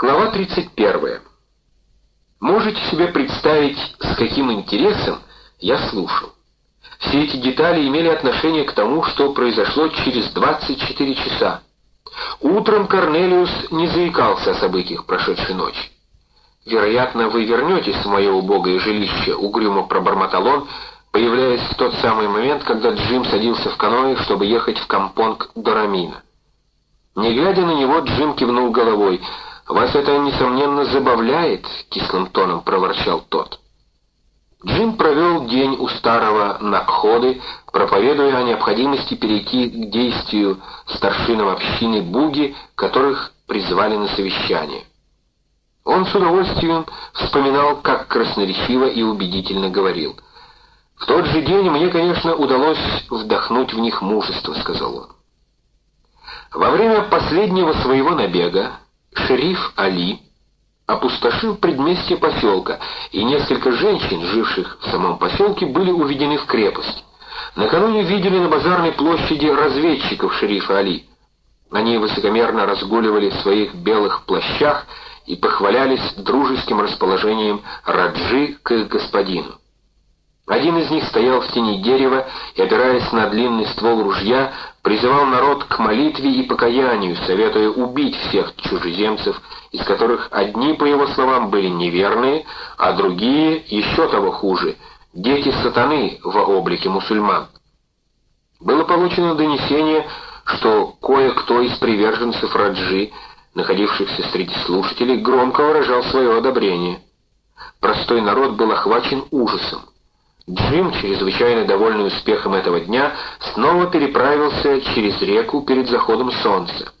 Глава 31. Можете себе представить, с каким интересом я слушал. Все эти детали имели отношение к тому, что произошло через 24 часа. Утром Корнелиус не заикался о событиях прошедшей ночи. «Вероятно, вы вернетесь в мое убогое жилище», — угрюмо пробормотал он, появляясь в тот самый момент, когда Джим садился в каноэ, чтобы ехать в Кампонг до Рамина. Не глядя на него, Джим кивнул головой. «Вас это, несомненно, забавляет», — кислым тоном проворчал тот. Джим провел день у старого Накходы, проповедуя о необходимости перейти к действию старшинам общины Буги, которых призвали на совещание. Он с удовольствием вспоминал, как красноречиво и убедительно говорил. «В тот же день мне, конечно, удалось вдохнуть в них мужество», — сказал он. Во время последнего своего набега шериф Али опустошил предместье поселка, и несколько женщин, живших в самом поселке, были уведены в крепость. Накануне видели на базарной площади разведчиков шерифа Али. Они высокомерно разгуливали в своих белых плащах и похвалялись дружеским расположением Раджи к их господину. Один из них стоял в тени дерева и, опираясь на длинный ствол ружья, призывал народ к молитве и покаянию, советуя убить всех чужеземцев, из которых одни, по его словам, были неверные, а другие, еще того хуже, дети сатаны во облике мусульман. Было получено донесение, что кое-кто из приверженцев Раджи, находившихся среди слушателей, громко выражал свое одобрение. Простой народ был охвачен ужасом. Джим, чрезвычайно довольный успехом этого дня, снова переправился через реку перед заходом солнца.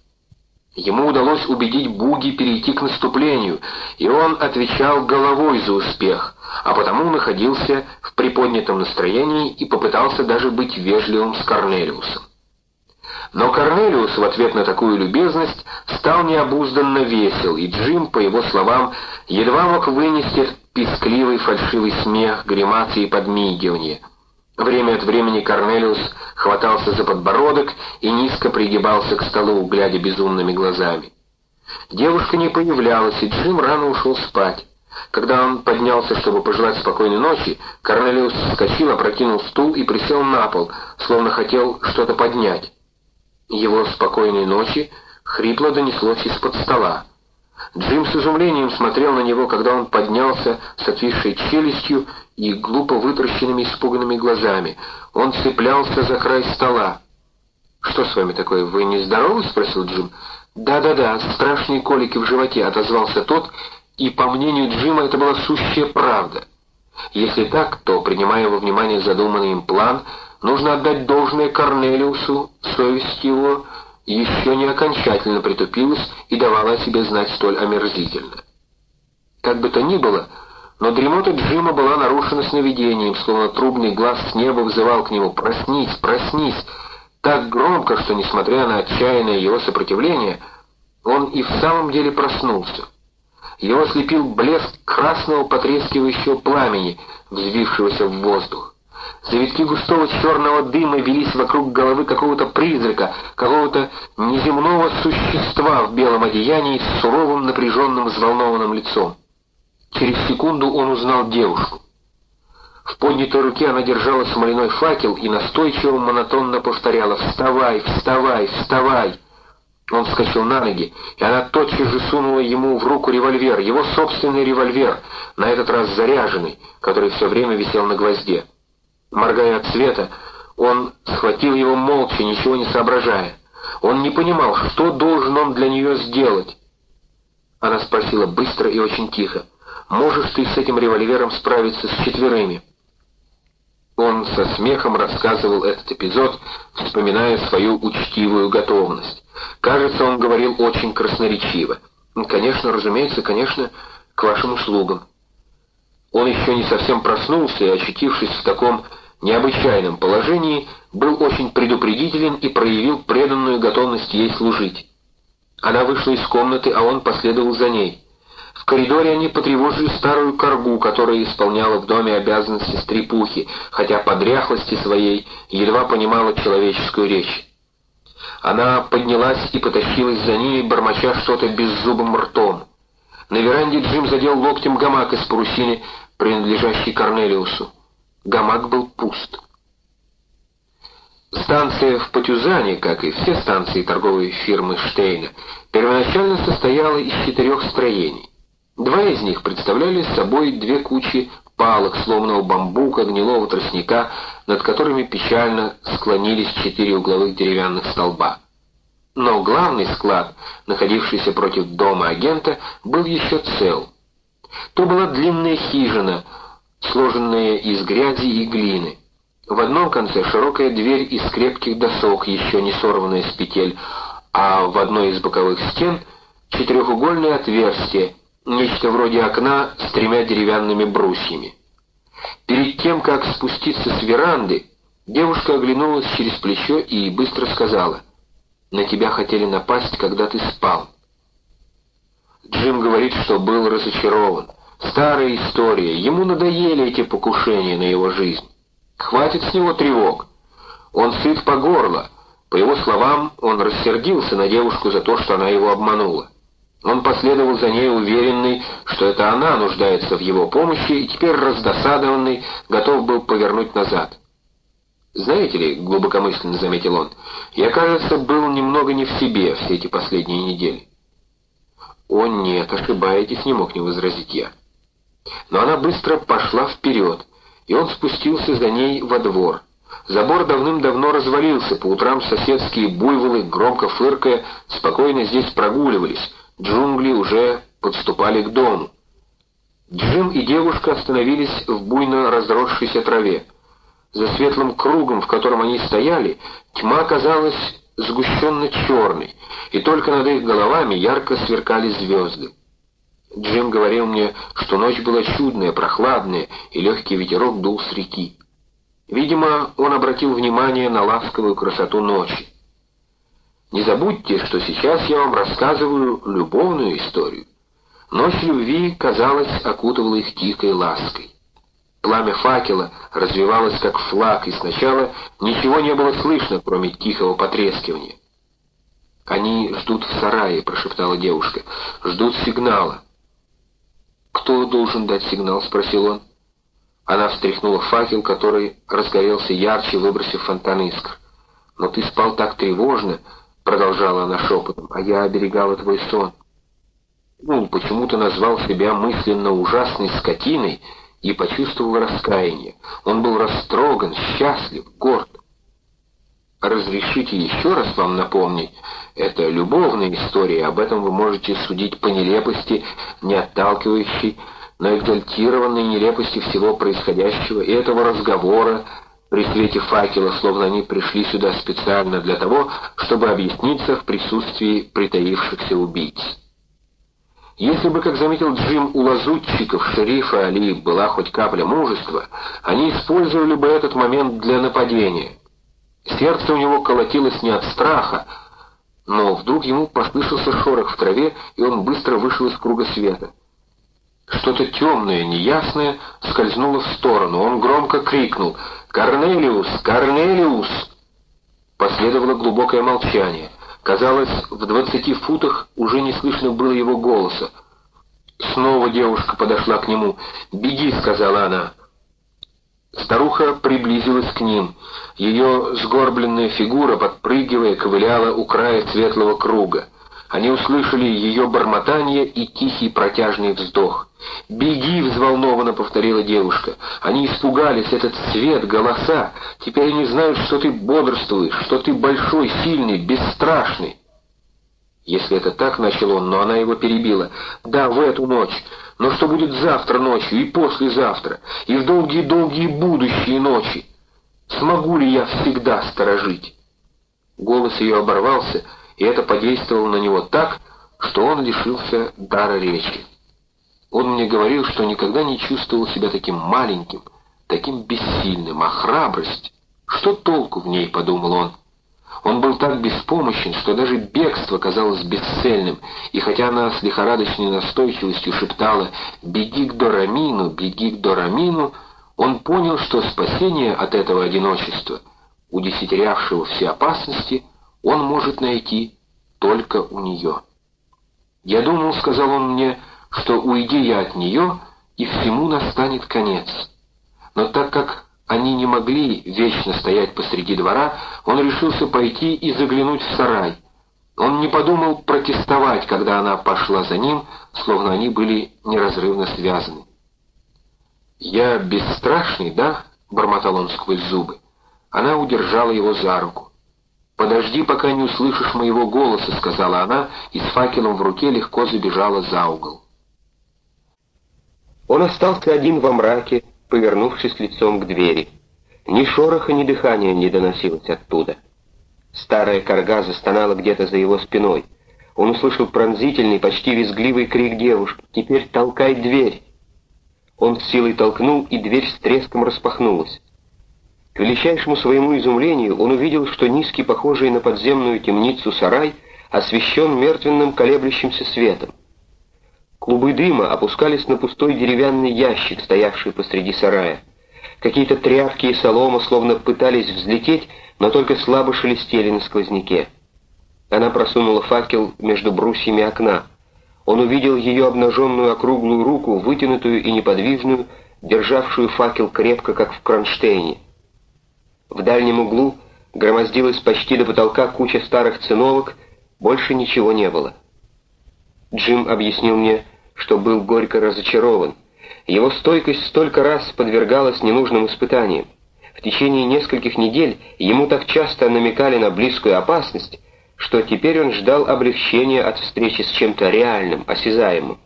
Ему удалось убедить Буги перейти к наступлению, и он отвечал головой за успех, а потому находился в приподнятом настроении и попытался даже быть вежливым с Корнелиусом. Но Корнелиус в ответ на такую любезность стал необузданно весел, и Джим, по его словам, едва мог вынести пискливый фальшивый смех, гримасы и подмигивание. Время от времени Корнелиус хватался за подбородок и низко пригибался к столу, глядя безумными глазами. Девушка не появлялась, и Джим рано ушел спать. Когда он поднялся, чтобы пожелать спокойной ночи, Корнелиус вскочил, опрокинул стул и присел на пол, словно хотел что-то поднять. Его спокойной ночи хрипло донеслось из-под стола. Джим с изумлением смотрел на него, когда он поднялся с отвисшей челюстью и глупо вытращенными испуганными глазами. Он цеплялся за край стола. «Что с вами такое, вы не здоровы?» — спросил Джим. «Да-да-да, страшные колики в животе», — отозвался тот, и, по мнению Джима, это была сущая правда. Если так, то, принимая во внимание задуманный им план, нужно отдать должное Корнелиусу, совесть его еще не окончательно притупилась и давала о себе знать столь омерзительно. Как бы то ни было, но дремота Джима была нарушена сновидением, словно трубный глаз с неба взывал к нему «Проснись, проснись!» так громко, что, несмотря на отчаянное его сопротивление, он и в самом деле проснулся. Его ослепил блеск красного потрескивающего пламени, взвившегося в воздух. Завитки густого черного дыма велись вокруг головы какого-то призрака, какого-то неземного существа в белом одеянии с суровым, напряженным, взволнованным лицом. Через секунду он узнал девушку. В поднятой руке она держала смоляной факел и настойчиво монотонно повторяла «Вставай, вставай, вставай!». Он вскочил на ноги, и она тотчас же сунула ему в руку револьвер, его собственный револьвер, на этот раз заряженный, который все время висел на гвозде. Моргая от света, он схватил его молча, ничего не соображая. Он не понимал, что должен он для нее сделать. Она спросила быстро и очень тихо, «Можешь ты с этим револьвером справиться с четверыми?» Он со смехом рассказывал этот эпизод, вспоминая свою учтивую готовность. Кажется, он говорил очень красноречиво. «Конечно, разумеется, конечно, к вашим услугам». Он еще не совсем проснулся и, очутившись в таком необычайном положении, был очень предупредителен и проявил преданную готовность ей служить. Она вышла из комнаты, а он последовал за ней. В коридоре они потревожили старую коргу, которая исполняла в доме обязанности стрепухи, хотя по дряхлости своей едва понимала человеческую речь. Она поднялась и потащилась за ними, бормоча что-то беззубым ртом. На веранде Джим задел локтем гамак из парусины, принадлежащий Корнелиусу. Гамак был пуст. Станция в Патюзане, как и все станции торговой фирмы Штейна, первоначально состояла из четырех строений. Два из них представляли собой две кучи палок, сломанного бамбука, гнилого тростника, над которыми печально склонились четыре угловых деревянных столба. Но главный склад, находившийся против дома агента, был еще цел. То была длинная хижина, сложенная из грязи и глины. В одном конце широкая дверь из крепких досок, еще не сорванная с петель, а в одной из боковых стен четырехугольное отверстие, нечто вроде окна с тремя деревянными брусьями. Перед тем, как спуститься с веранды, девушка оглянулась через плечо и быстро сказала, «На тебя хотели напасть, когда ты спал». Джим говорит, что был разочарован. Старая история, ему надоели эти покушения на его жизнь. Хватит с него тревог. Он сыт по горло. По его словам, он рассердился на девушку за то, что она его обманула. Он последовал за ней уверенный, что это она нуждается в его помощи, и теперь раздосадованный готов был повернуть назад. «Знаете ли», — глубокомысленно заметил он, — «я, кажется, был немного не в себе все эти последние недели». «О нет, ошибаетесь», — не мог не возразить я. Но она быстро пошла вперед, и он спустился за ней во двор. Забор давным-давно развалился, по утрам соседские буйволы, громко фыркая, спокойно здесь прогуливались, Джунгли уже подступали к дому. Джим и девушка остановились в буйно разросшейся траве. За светлым кругом, в котором они стояли, тьма казалась сгущенно черной, и только над их головами ярко сверкали звезды. Джим говорил мне, что ночь была чудная, прохладная, и легкий ветерок дул с реки. Видимо, он обратил внимание на ласковую красоту ночи. Не забудьте, что сейчас я вам рассказываю любовную историю. Ночь любви, казалось, окутывала их тихой лаской. Пламя факела развивалось как флаг, и сначала ничего не было слышно, кроме тихого потрескивания. «Они ждут в сарае», — прошептала девушка. «Ждут сигнала». «Кто должен дать сигнал?» — спросил он. Она встряхнула факел, который разгорелся ярче, выбросив фонтан искр. «Но ты спал так тревожно», продолжала она шепотом, — «а я оберегала твой сон». Ну, почему-то назвал себя мысленно ужасной скотиной и почувствовал раскаяние. Он был растроган, счастлив, горд. Разрешите еще раз вам напомнить, это любовная история, об этом вы можете судить по нелепости, не отталкивающей, но экзальтированной нелепости всего происходящего и этого разговора, при свете факела, словно они пришли сюда специально для того, чтобы объясниться в присутствии притаившихся убийц. Если бы, как заметил Джим, у лазутчиков шерифа Али была хоть капля мужества, они использовали бы этот момент для нападения. Сердце у него колотилось не от страха, но вдруг ему послышался шорох в траве, и он быстро вышел из круга света. Что-то темное, неясное скользнуло в сторону. Он громко крикнул «Корнелиус! Корнелиус!» Последовало глубокое молчание. Казалось, в двадцати футах уже не слышно было его голоса. Снова девушка подошла к нему. «Беги!» — сказала она. Старуха приблизилась к ним. Ее сгорбленная фигура, подпрыгивая, ковыляла у края светлого круга. Они услышали ее бормотание и тихий протяжный вздох. «Беги!» — взволнованно повторила девушка. Они испугались, этот свет, голоса. Теперь они знают, что ты бодрствуешь, что ты большой, сильный, бесстрашный. Если это так, начал он, но она его перебила. Да, в эту ночь. Но что будет завтра ночью и послезавтра, и в долгие-долгие будущие ночи? Смогу ли я всегда сторожить? Голос ее оборвался, и это подействовало на него так, что он лишился дара речи. Он мне говорил, что никогда не чувствовал себя таким маленьким, таким бессильным, а храбрость... Что толку в ней, подумал он. Он был так беспомощен, что даже бегство казалось бесцельным, и хотя она с лихорадочной настойчивостью шептала «Беги к Дорамину, беги к Дорамину», он понял, что спасение от этого одиночества, удесятерявшего все опасности, он может найти только у нее. «Я думал, — сказал он мне, — что уйди я от нее, и всему настанет конец. Но так как они не могли вечно стоять посреди двора, он решился пойти и заглянуть в сарай. Он не подумал протестовать, когда она пошла за ним, словно они были неразрывно связаны. «Я бесстрашный, да?» — бормотал он сквозь зубы. Она удержала его за руку. «Подожди, пока не услышишь моего голоса», — сказала она, и с факелом в руке легко забежала за угол. Он остался один во мраке, повернувшись лицом к двери. Ни шороха, ни дыхания не доносилось оттуда. Старая корга застонала где-то за его спиной. Он услышал пронзительный, почти визгливый крик девушки. «Теперь толкай дверь!» Он с силой толкнул, и дверь с треском распахнулась. К величайшему своему изумлению он увидел, что низкий, похожий на подземную темницу сарай, освещен мертвенным колеблющимся светом. Клубы дыма опускались на пустой деревянный ящик, стоявший посреди сарая. Какие-то тряпки и солома словно пытались взлететь, но только слабо шелестели на сквозняке. Она просунула факел между брусьями окна. Он увидел ее обнаженную округлую руку, вытянутую и неподвижную, державшую факел крепко, как в кронштейне. В дальнем углу громоздилась почти до потолка куча старых циновок, больше ничего не было. Джим объяснил мне, что был горько разочарован. Его стойкость столько раз подвергалась ненужным испытаниям. В течение нескольких недель ему так часто намекали на близкую опасность, что теперь он ждал облегчения от встречи с чем-то реальным, осязаемым.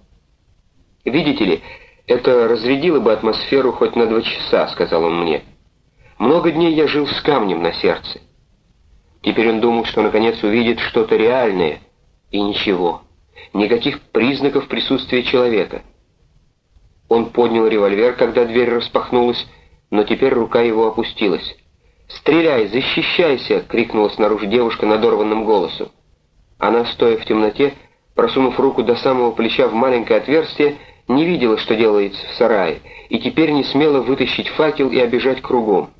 «Видите ли, это разрядило бы атмосферу хоть на два часа», — сказал он мне. Много дней я жил с камнем на сердце. Теперь он думал, что наконец увидит что-то реальное, и ничего. Никаких признаков присутствия человека. Он поднял револьвер, когда дверь распахнулась, но теперь рука его опустилась. «Стреляй, защищайся!» — крикнула снаружи девушка надорванным голосом. Она, стоя в темноте, просунув руку до самого плеча в маленькое отверстие, не видела, что делается в сарае, и теперь не смела вытащить факел и обижать кругом.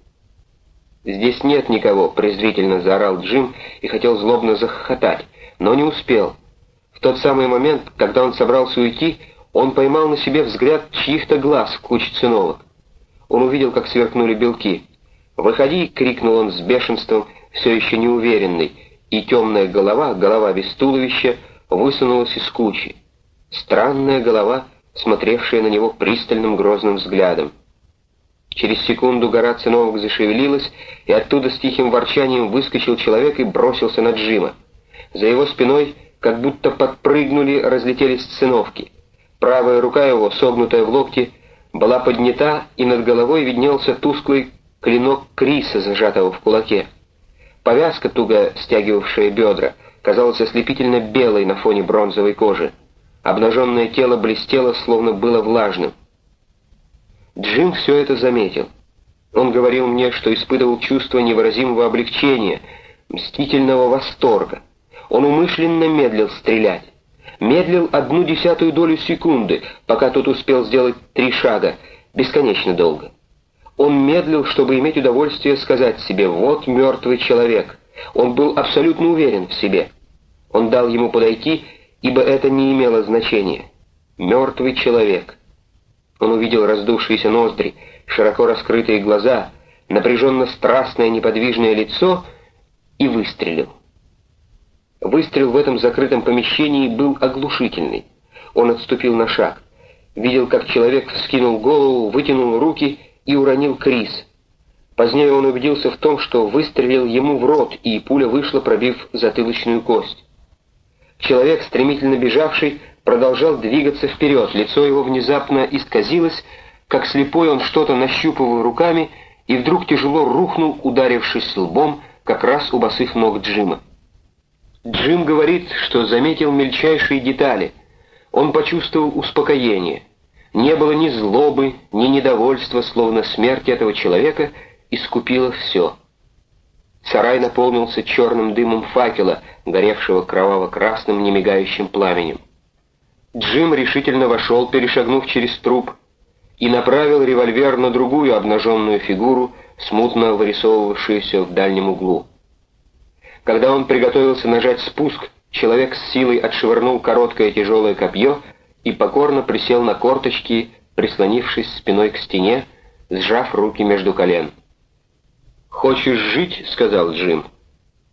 «Здесь нет никого», — презрительно заорал Джим и хотел злобно захохотать, но не успел. Тот самый момент, когда он собрался уйти, он поймал на себе взгляд чьих-то глаз в куче циновок. Он увидел, как сверкнули белки. «Выходи!» — крикнул он с бешенством, все еще неуверенный, и темная голова, голова без туловища, высунулась из кучи. Странная голова, смотревшая на него пристальным грозным взглядом. Через секунду гора циновок зашевелилась, и оттуда с тихим ворчанием выскочил человек и бросился на Джима. За его спиной, как будто подпрыгнули, разлетелись циновки. Правая рука его, согнутая в локте, была поднята, и над головой виднелся тусклый клинок Криса, зажатого в кулаке. Повязка, туго стягивавшая бедра, казалась ослепительно белой на фоне бронзовой кожи. Обнаженное тело блестело, словно было влажным. Джим все это заметил. Он говорил мне, что испытывал чувство невыразимого облегчения, мстительного восторга. Он умышленно медлил стрелять. Медлил одну десятую долю секунды, пока тот успел сделать три шага, бесконечно долго. Он медлил, чтобы иметь удовольствие сказать себе «вот мертвый человек». Он был абсолютно уверен в себе. Он дал ему подойти, ибо это не имело значения. Мертвый человек — он увидел раздувшиеся ноздри, широко раскрытые глаза, напряженно страстное неподвижное лицо и выстрелил. Выстрел в этом закрытом помещении был оглушительный. Он отступил на шаг. Видел, как человек вскинул голову, вытянул руки и уронил Крис. Позднее он убедился в том, что выстрелил ему в рот, и пуля вышла, пробив затылочную кость. Человек, стремительно бежавший, продолжал двигаться вперед, лицо его внезапно исказилось, как слепой он что-то нащупывал руками, и вдруг тяжело рухнул, ударившись лбом, как раз у босых ног Джима. Джим говорит, что заметил мельчайшие детали. Он почувствовал успокоение. Не было ни злобы, ни недовольства, словно смерть этого человека искупила все. Сарай наполнился черным дымом факела, горевшего кроваво-красным немигающим пламенем. Джим решительно вошел, перешагнув через труп, и направил револьвер на другую обнаженную фигуру, смутно вырисовывавшуюся в дальнем углу. Когда он приготовился нажать спуск, человек с силой отшвырнул короткое тяжелое копье и покорно присел на корточки, прислонившись спиной к стене, сжав руки между колен. «Хочешь жить?» — сказал Джим.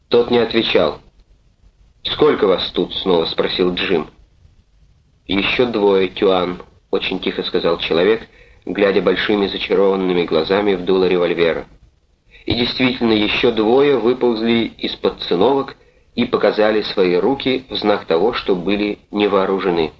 Тот не отвечал. «Сколько вас тут?» — снова спросил Джим. «Еще двое, Тюан», — очень тихо сказал человек, глядя большими зачарованными глазами в дуло револьвера. И действительно, еще двое выползли из-под циновок и показали свои руки в знак того, что были не вооружены.